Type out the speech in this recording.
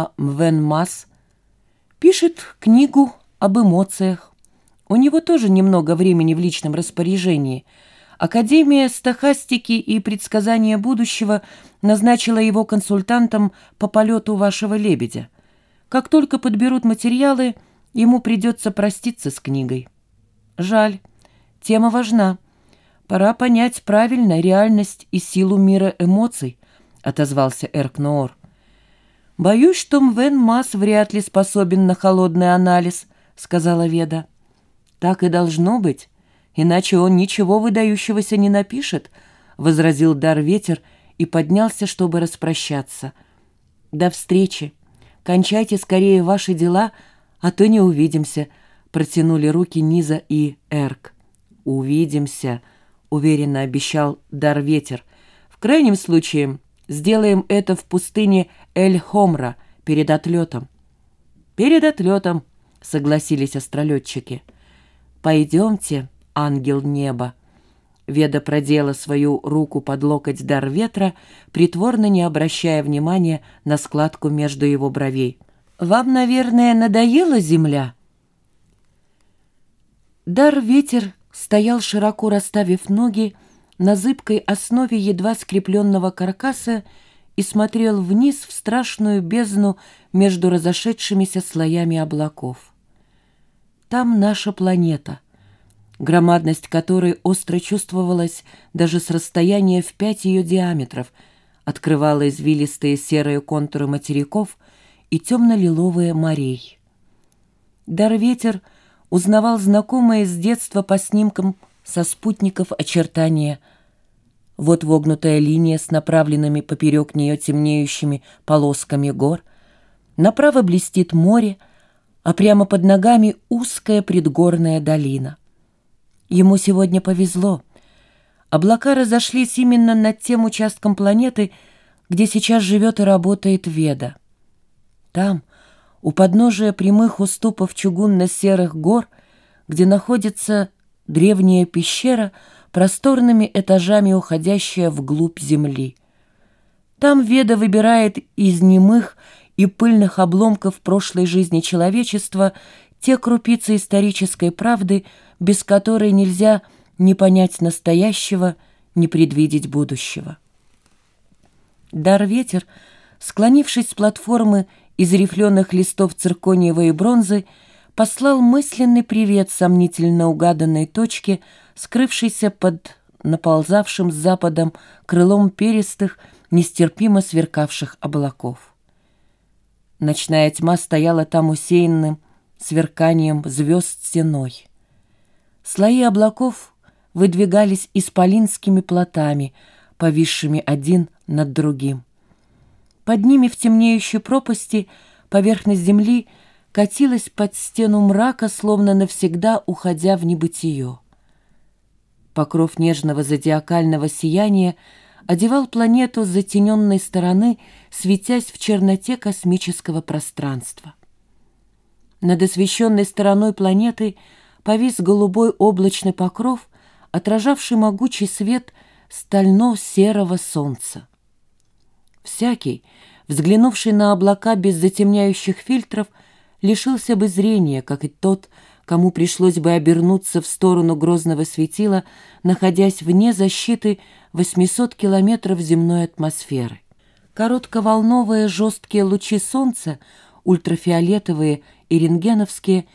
А Мвен Мас пишет книгу об эмоциях. У него тоже немного времени в личном распоряжении. Академия стахастики и предсказания будущего назначила его консультантом по полету вашего лебедя. Как только подберут материалы, ему придется проститься с книгой. Жаль. Тема важна. Пора понять правильно реальность и силу мира эмоций, отозвался Эркноор. «Боюсь, что Мвен Мас вряд ли способен на холодный анализ», — сказала Веда. «Так и должно быть, иначе он ничего выдающегося не напишет», — возразил Дар Ветер и поднялся, чтобы распрощаться. «До встречи. Кончайте скорее ваши дела, а то не увидимся», — протянули руки Низа и Эрк. «Увидимся», — уверенно обещал Дар Ветер. «В крайнем случае...» Сделаем это в пустыне Эль-Хомра перед отлетом». «Перед отлетом», — согласились астролетчики. «Пойдемте, ангел неба». Веда продела свою руку под локоть дар ветра, притворно не обращая внимания на складку между его бровей. «Вам, наверное, надоела земля?» Дар ветер стоял широко расставив ноги, на зыбкой основе едва скрепленного каркаса и смотрел вниз в страшную бездну между разошедшимися слоями облаков. Там наша планета, громадность которой остро чувствовалась даже с расстояния в пять ее диаметров, открывала извилистые серые контуры материков и темно-лиловые морей. Дар-ветер узнавал знакомые с детства по снимкам со спутников очертания. Вот вогнутая линия с направленными поперек нее темнеющими полосками гор. Направо блестит море, а прямо под ногами узкая предгорная долина. Ему сегодня повезло. Облака разошлись именно над тем участком планеты, где сейчас живет и работает Веда. Там, у подножия прямых уступов чугунно-серых гор, где находится древняя пещера, просторными этажами уходящая вглубь земли. Там Веда выбирает из немых и пыльных обломков прошлой жизни человечества те крупицы исторической правды, без которой нельзя ни понять настоящего, ни предвидеть будущего. Дар-ветер, склонившись с платформы из рифленых листов циркониевой бронзы, послал мысленный привет сомнительно угаданной точке, скрывшейся под наползавшим с западом крылом перистых, нестерпимо сверкавших облаков. Ночная тьма стояла там усеянным сверканием звезд стеной. Слои облаков выдвигались исполинскими плотами, повисшими один над другим. Под ними в темнеющей пропасти поверхность земли — катилась под стену мрака, словно навсегда уходя в небытие. Покров нежного зодиакального сияния одевал планету с затененной стороны, светясь в черноте космического пространства. Над освещенной стороной планеты повис голубой облачный покров, отражавший могучий свет стально-серого солнца. Всякий, взглянувший на облака без затемняющих фильтров, лишился бы зрения, как и тот, кому пришлось бы обернуться в сторону грозного светила, находясь вне защиты 800 километров земной атмосферы. Коротковолновые жесткие лучи солнца, ультрафиолетовые и рентгеновские,